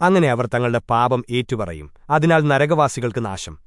അങ്ങനെ അവർ തങ്ങളുടെ പാപം ഏറ്റുപറയും. അതിനാൽ നരകവാസികൾക്ക് നാശം.